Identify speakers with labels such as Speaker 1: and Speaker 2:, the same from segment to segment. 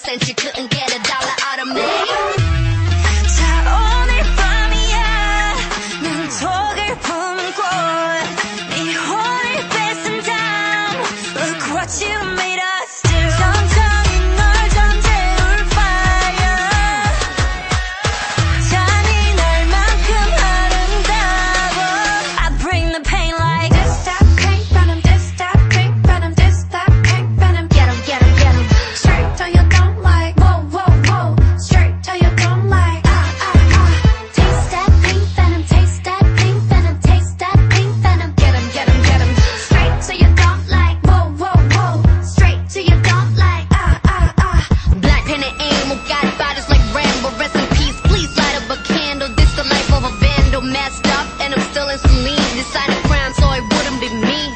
Speaker 1: sense. You couldn't get a dollar out of
Speaker 2: me.
Speaker 1: feelings for a
Speaker 2: so it
Speaker 1: wouldn't be me.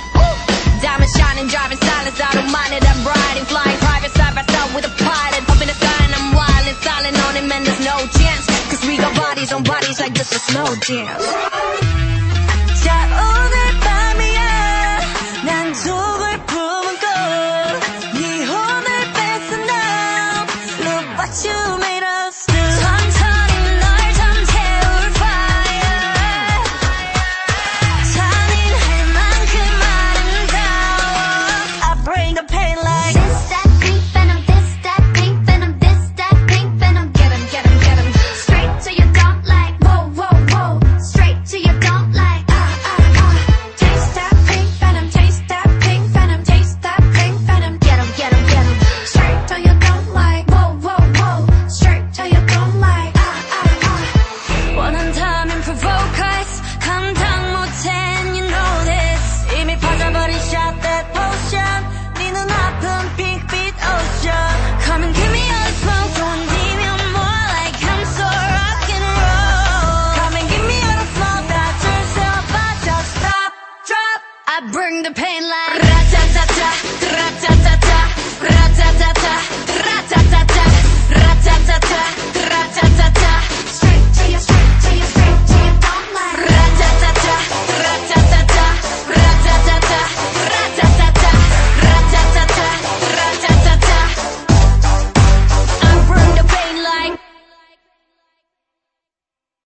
Speaker 2: Diamond shining, driving silence, I don't mind it. I'm riding, flying private side by side with a pilot. Up in the sky and I'm wild and silent on him, and there's no chance. Cause we got bodies
Speaker 3: on bodies like this is no dance.
Speaker 2: the pain